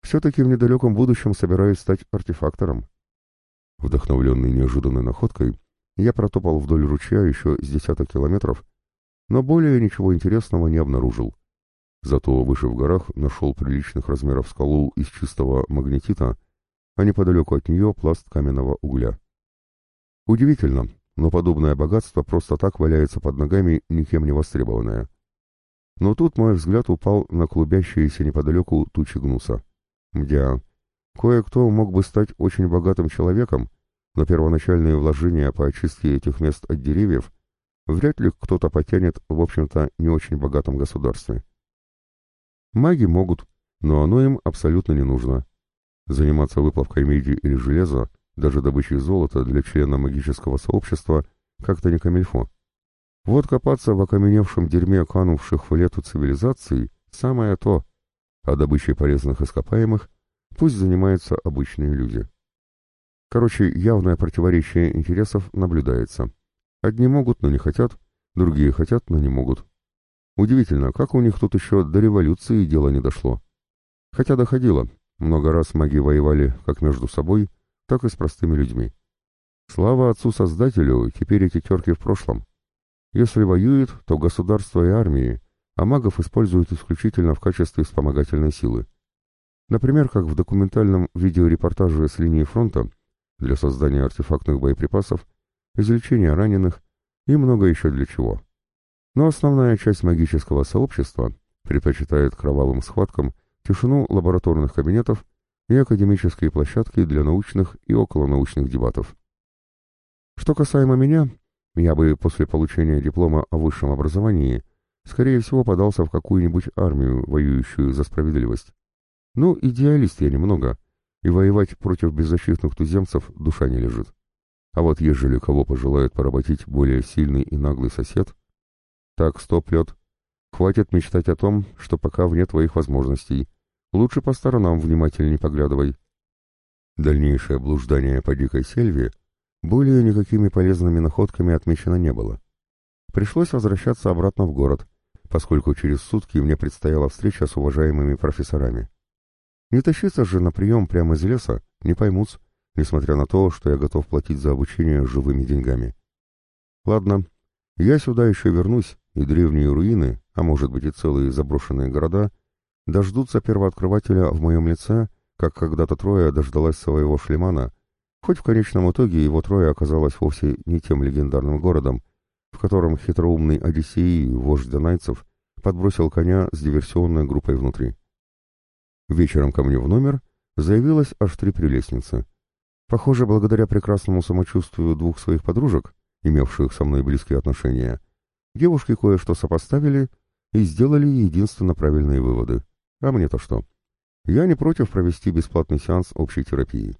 Все-таки в недалеком будущем собираюсь стать артефактором. Вдохновленный неожиданной находкой, я протопал вдоль ручья еще с десяток километров, но более ничего интересного не обнаружил. Зато выше в горах нашел приличных размеров скалу из чистого магнетита, а неподалеку от нее пласт каменного угля. Удивительно, но подобное богатство просто так валяется под ногами, никем не востребованное. Но тут мой взгляд упал на клубящиеся неподалеку тучи гнуса. Мдя, кое-кто мог бы стать очень богатым человеком, но первоначальные вложения по очистке этих мест от деревьев вряд ли кто-то потянет в общем-то не очень богатом государстве. Маги могут, но оно им абсолютно не нужно. Заниматься выплавкой меди или железа, даже добычей золота для члена магического сообщества как-то не камильфо. Вот копаться в окаменевшем дерьме канувших в лету цивилизаций – самое то, а добычей полезных ископаемых пусть занимаются обычные люди. Короче, явное противоречие интересов наблюдается. Одни могут, но не хотят, другие хотят, но не могут. Удивительно, как у них тут еще до революции дело не дошло. Хотя доходило, много раз маги воевали как между собой, так и с простыми людьми. Слава отцу-создателю, теперь эти терки в прошлом. Если воюют, то государство и армии, а магов используют исключительно в качестве вспомогательной силы. Например, как в документальном видеорепортаже с линии фронта для создания артефактных боеприпасов, излечения раненых и много еще для чего. Но основная часть магического сообщества предпочитает кровавым схваткам тишину лабораторных кабинетов и академические площадки для научных и околонаучных дебатов. Что касаемо меня, я бы после получения диплома о высшем образовании скорее всего, подался в какую-нибудь армию, воюющую за справедливость. Ну, идеалист я немного, и воевать против беззащитных туземцев душа не лежит. А вот ежели кого пожелает поработить более сильный и наглый сосед... Так, стоп, лед. Хватит мечтать о том, что пока вне твоих возможностей. Лучше по сторонам внимательней поглядывай. Дальнейшее блуждание по дикой сельве более никакими полезными находками отмечено не было. Пришлось возвращаться обратно в город, поскольку через сутки мне предстояла встреча с уважаемыми профессорами. Не тащиться же на прием прямо из леса, не поймут, несмотря на то, что я готов платить за обучение живыми деньгами. Ладно, я сюда еще вернусь, и древние руины, а может быть и целые заброшенные города, дождутся первооткрывателя в моем лице, как когда-то Троя дождалась своего шлемана, хоть в конечном итоге его Троя оказалась вовсе не тем легендарным городом, в котором хитроумный Одиссей, вождь донайцев, подбросил коня с диверсионной группой внутри. Вечером ко мне в номер заявилась аж три прелестницы. Похоже, благодаря прекрасному самочувствию двух своих подружек, имевших со мной близкие отношения, девушки кое-что сопоставили и сделали единственно правильные выводы. А мне-то что? Я не против провести бесплатный сеанс общей терапии.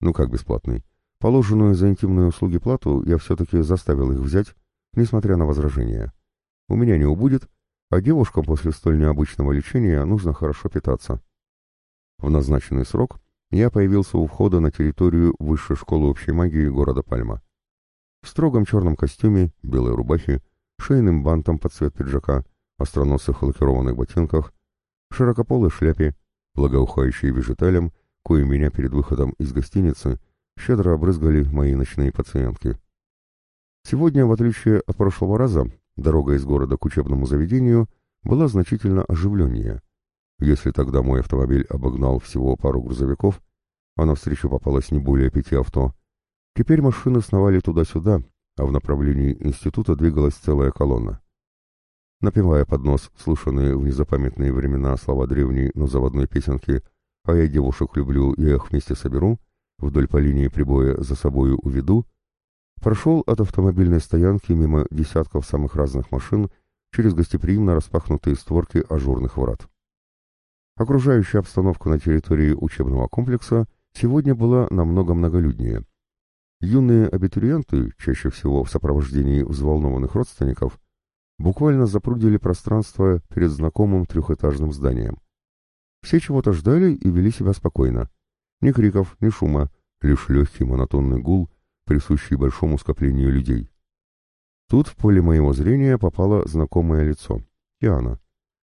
Ну как бесплатный? Положенную за интимные услуги плату я все-таки заставил их взять, несмотря на возражения. У меня не убудет, а девушкам после столь необычного лечения нужно хорошо питаться. В назначенный срок я появился у входа на территорию Высшей школы общей магии города Пальма. В строгом черном костюме, белой рубахе, шейным бантом под цвет пиджака, остроносых лакированных ботинках, широкополой шляпе, благоухающей вежиталем, кое меня перед выходом из гостиницы щедро обрызгали мои ночные пациентки. Сегодня, в отличие от прошлого раза, дорога из города к учебному заведению была значительно оживленнее. Если тогда мой автомобиль обогнал всего пару грузовиков, а навстречу попалось не более пяти авто, теперь машины сновали туда-сюда, а в направлении института двигалась целая колонна. Напевая под нос слышанные в незапамятные времена слова древней, но заводной песенки «А я девушек люблю и их вместе соберу», вдоль по линии прибоя за собою уведу, прошел от автомобильной стоянки мимо десятков самых разных машин через гостеприимно распахнутые створки ажурных врат. Окружающая обстановка на территории учебного комплекса сегодня была намного многолюднее. Юные абитуриенты, чаще всего в сопровождении взволнованных родственников, буквально запрудили пространство перед знакомым трехэтажным зданием. Все чего-то ждали и вели себя спокойно. Ни криков, ни шума, лишь легкий монотонный гул, присущий большому скоплению людей. Тут в поле моего зрения попало знакомое лицо — Иоанна.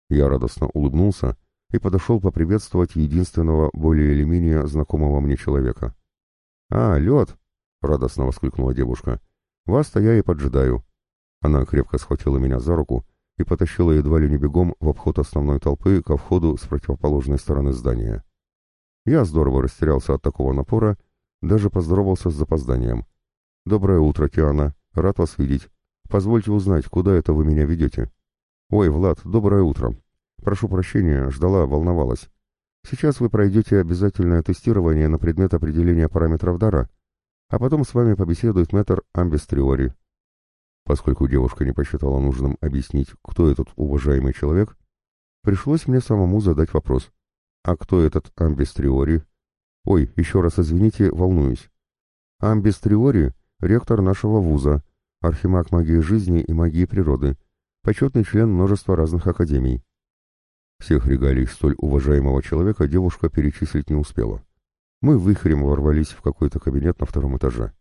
Я радостно улыбнулся и подошел поприветствовать единственного более или менее знакомого мне человека. «А, лед!» — радостно воскликнула девушка. «Вас-то я и поджидаю». Она крепко схватила меня за руку и потащила едва ли не бегом в обход основной толпы ко входу с противоположной стороны здания. Я здорово растерялся от такого напора, даже поздоровался с запозданием. «Доброе утро, Тиана. Рад вас видеть. Позвольте узнать, куда это вы меня ведете?» «Ой, Влад, доброе утро. Прошу прощения, ждала, волновалась. Сейчас вы пройдете обязательное тестирование на предмет определения параметров дара, а потом с вами побеседует мэтр Амбистриори. Поскольку девушка не посчитала нужным объяснить, кто этот уважаемый человек, пришлось мне самому задать вопрос. А кто этот Амбистриори? Ой, еще раз извините, волнуюсь. Амбистриори — ректор нашего вуза, архимаг магии жизни и магии природы, почетный член множества разных академий. Всех регалий столь уважаемого человека девушка перечислить не успела. Мы выхрем ворвались в какой-то кабинет на втором этаже.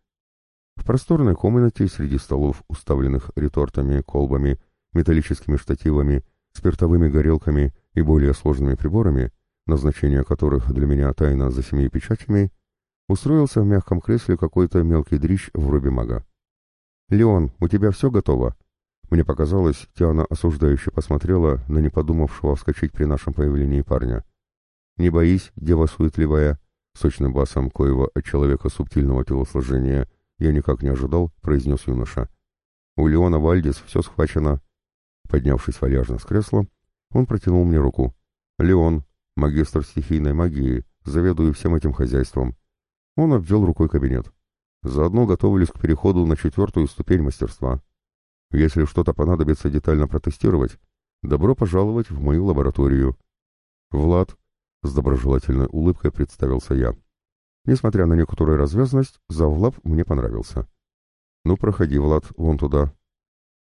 В просторной комнате среди столов, уставленных ретортами, колбами, металлическими штативами, спиртовыми горелками и более сложными приборами, назначение которых для меня тайна за семью печатями, устроился в мягком кресле какой-то мелкий дрищ в робе мага. «Леон, у тебя все готово?» Мне показалось, Тиана осуждающе посмотрела на неподумавшего вскочить при нашем появлении парня. «Не боись, дева суетливая», — сочным басом коего от человека субтильного телосложения я никак не ожидал, произнес юноша. «У Леона Вальдис все схвачено». Поднявшись вальяжно с кресла, он протянул мне руку. «Леон, магистр стихийной магии, заведую всем этим хозяйством». Он обвел рукой кабинет. «Заодно готовились к переходу на четвертую ступень мастерства». Если что-то понадобится детально протестировать, добро пожаловать в мою лабораторию. Влад, с доброжелательной улыбкой представился я. Несмотря на некоторую развязность, завлаб мне понравился. Ну, проходи, Влад, вон туда.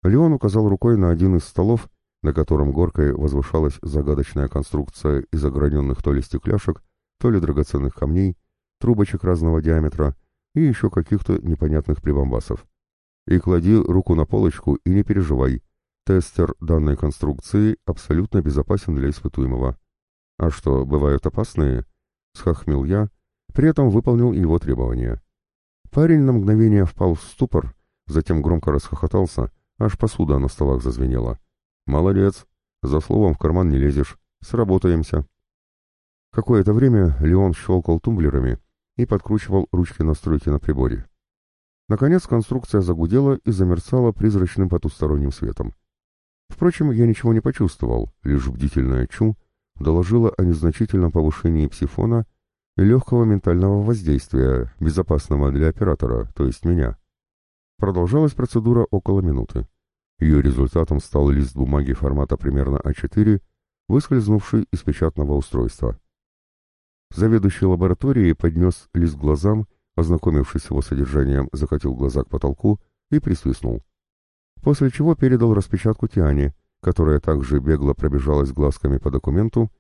Леон указал рукой на один из столов, на котором горкой возвышалась загадочная конструкция из ограненных то ли стекляшек, то ли драгоценных камней, трубочек разного диаметра и еще каких-то непонятных прибамбасов. И клади руку на полочку и не переживай. Тестер данной конструкции абсолютно безопасен для испытуемого. А что, бывают опасные? Схохмил я, при этом выполнил его требования. Парень на мгновение впал в ступор, затем громко расхохотался, аж посуда на столах зазвенела. «Молодец! За словом в карман не лезешь. Сработаемся!» Какое-то время Леон щелкал тумблерами и подкручивал ручки настройки на приборе. Наконец конструкция загудела и замерцала призрачным потусторонним светом. Впрочем, я ничего не почувствовал, лишь бдительная Чу доложила о незначительном повышении псифона легкого ментального воздействия, безопасного для оператора, то есть меня. Продолжалась процедура около минуты. Ее результатом стал лист бумаги формата примерно А4, выскользнувший из печатного устройства. Заведующий лабораторией поднес лист глазам ознакомившись с его содержанием, закатил глаза к потолку и присвистнул. После чего передал распечатку Тиане, которая также бегло пробежалась глазками по документу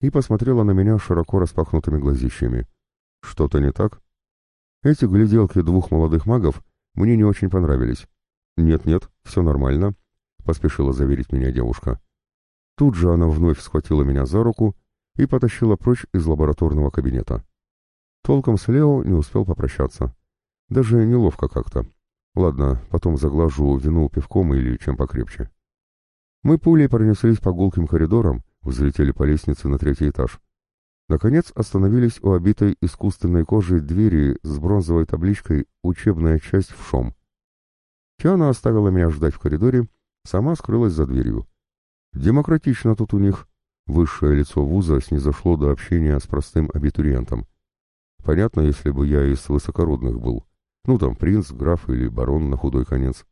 и посмотрела на меня широко распахнутыми глазищами. Что-то не так? Эти гляделки двух молодых магов мне не очень понравились. «Нет-нет, все нормально», — поспешила заверить меня девушка. Тут же она вновь схватила меня за руку и потащила прочь из лабораторного кабинета. Толком с Лео не успел попрощаться. Даже неловко как-то. Ладно, потом заглажу вину пивком или чем покрепче. Мы пулей пронеслись по гулким коридорам, взлетели по лестнице на третий этаж. Наконец остановились у обитой искусственной кожей двери с бронзовой табличкой «Учебная часть в ШОМ». Тиана оставила меня ждать в коридоре, сама скрылась за дверью. Демократично тут у них. Высшее лицо вуза снизошло до общения с простым абитуриентом. Понятно, если бы я из высокородных был. Ну там принц, граф или барон на худой конец.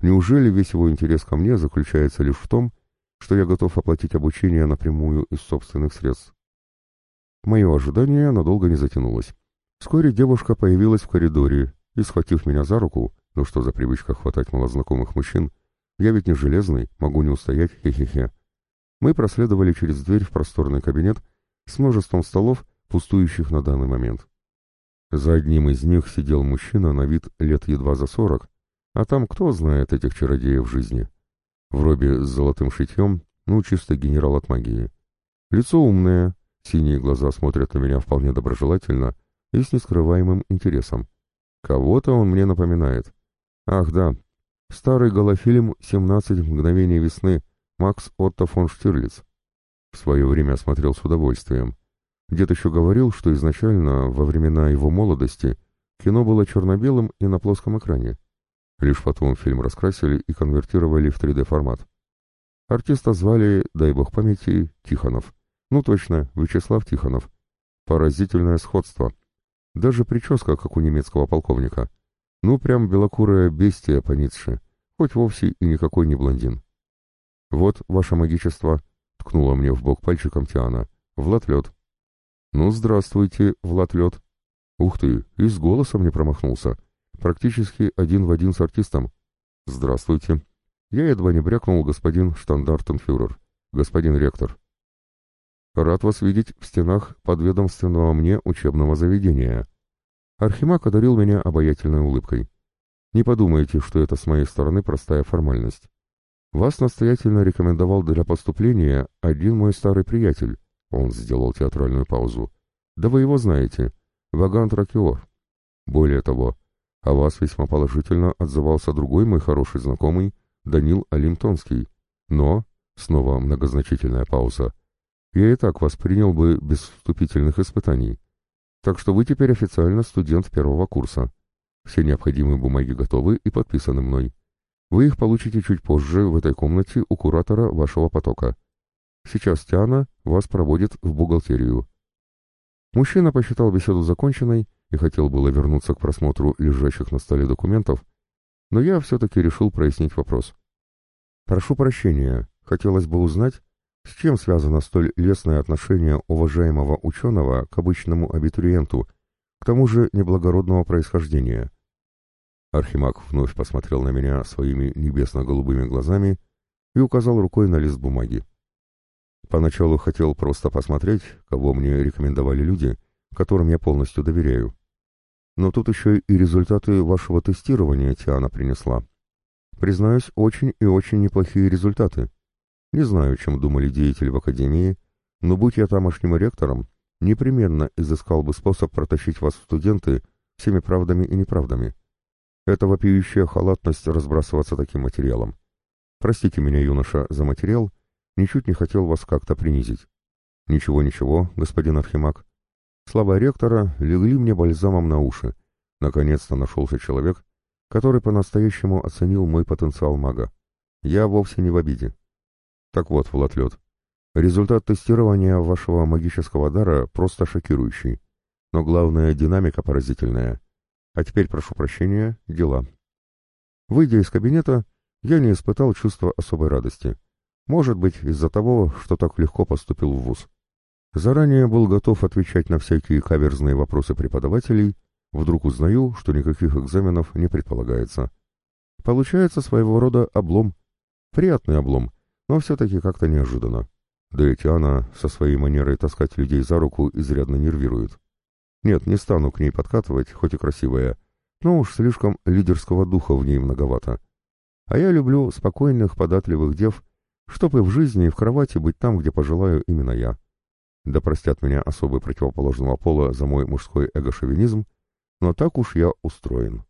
Неужели весь его интерес ко мне заключается лишь в том, что я готов оплатить обучение напрямую из собственных средств? Мое ожидание надолго не затянулось. Вскоре девушка появилась в коридоре и, схватив меня за руку, ну что за привычка хватать малознакомых мужчин, я ведь не железный, могу не устоять, хе-хе-хе. Мы проследовали через дверь в просторный кабинет с множеством столов, пустующих на данный момент. За одним из них сидел мужчина на вид лет едва за сорок, а там кто знает этих чародеев жизни. В робе с золотым шитьем, ну, чисто генерал от магии. Лицо умное, синие глаза смотрят на меня вполне доброжелательно и с нескрываемым интересом. Кого-то он мне напоминает. Ах да, старый голофильм «17 мгновений весны» Макс Отто фон Штирлиц. В свое время смотрел с удовольствием. Дед еще говорил, что изначально, во времена его молодости, кино было черно-белым и на плоском экране. Лишь потом фильм раскрасили и конвертировали в 3D-формат. Артиста звали, дай бог памяти, Тихонов. Ну точно, Вячеслав Тихонов. Поразительное сходство. Даже прическа, как у немецкого полковника. Ну, прям белокурая бестия по Ницше, хоть вовсе и никакой не блондин. «Вот, ваше магичество», — ткнула мне в бок пальчиком Тиана, — «Влад Лед». «Ну, здравствуйте, Влад Лед». «Ух ты, и с голосом не промахнулся. Практически один в один с артистом». «Здравствуйте». Я едва не брякнул господин штандартенфюрер, господин ректор. «Рад вас видеть в стенах подведомственного мне учебного заведения». Архимаг одарил меня обаятельной улыбкой. «Не подумайте, что это с моей стороны простая формальность. Вас настоятельно рекомендовал для поступления один мой старый приятель, он сделал театральную паузу. Да вы его знаете. Ваган Тракиор. Более того, о вас весьма положительно отзывался другой мой хороший знакомый, Данил Алимтонский. Но, снова многозначительная пауза, я и так воспринял бы без вступительных испытаний. Так что вы теперь официально студент первого курса. Все необходимые бумаги готовы и подписаны мной. Вы их получите чуть позже в этой комнате у куратора вашего потока. Сейчас Тиана вас проводит в бухгалтерию». Мужчина посчитал беседу законченной и хотел было вернуться к просмотру лежащих на столе документов, но я все-таки решил прояснить вопрос. «Прошу прощения, хотелось бы узнать, с чем связано столь лестное отношение уважаемого ученого к обычному абитуриенту, к тому же неблагородного происхождения?» Архимаг вновь посмотрел на меня своими небесно-голубыми глазами и указал рукой на лист бумаги. Поначалу хотел просто посмотреть, кого мне рекомендовали люди, которым я полностью доверяю. Но тут еще и результаты вашего тестирования Тиана принесла. Признаюсь, очень и очень неплохие результаты. Не знаю, чем думали деятели в Академии, но будь я тамошним ректором, непременно изыскал бы способ протащить вас в студенты всеми правдами и неправдами. Это вопиющая халатность разбрасываться таким материалом. Простите меня, юноша, за материал, Ничуть не хотел вас как-то принизить. Ничего-ничего, господин Архимаг. Слова ректора легли мне бальзамом на уши. Наконец-то нашелся человек, который по-настоящему оценил мой потенциал мага. Я вовсе не в обиде. Так вот, Влад Лед, результат тестирования вашего магического дара просто шокирующий. Но главное, динамика поразительная. А теперь, прошу прощения, дела. Выйдя из кабинета, я не испытал чувства особой радости. Может быть, из-за того, что так легко поступил в ВУЗ. Заранее был готов отвечать на всякие каверзные вопросы преподавателей, вдруг узнаю, что никаких экзаменов не предполагается. Получается своего рода облом. Приятный облом, но все-таки как-то неожиданно. Да и Тиана со своей манерой таскать людей за руку изрядно нервирует. Нет, не стану к ней подкатывать, хоть и красивая, но уж слишком лидерского духа в ней многовато. А я люблю спокойных, податливых дев, чтобы в жизни и в кровати быть там, где пожелаю именно я. Да простят меня особы противоположного пола за мой мужской эгошовинизм, но так уж я устроен.